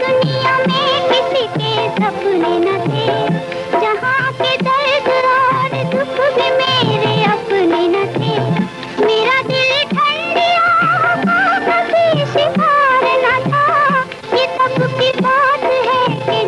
दुनिया में किसी के सपने न थे। जहाँ के दर्द और मेरे अपने न थे। मेरा दिल ठंडिया का था।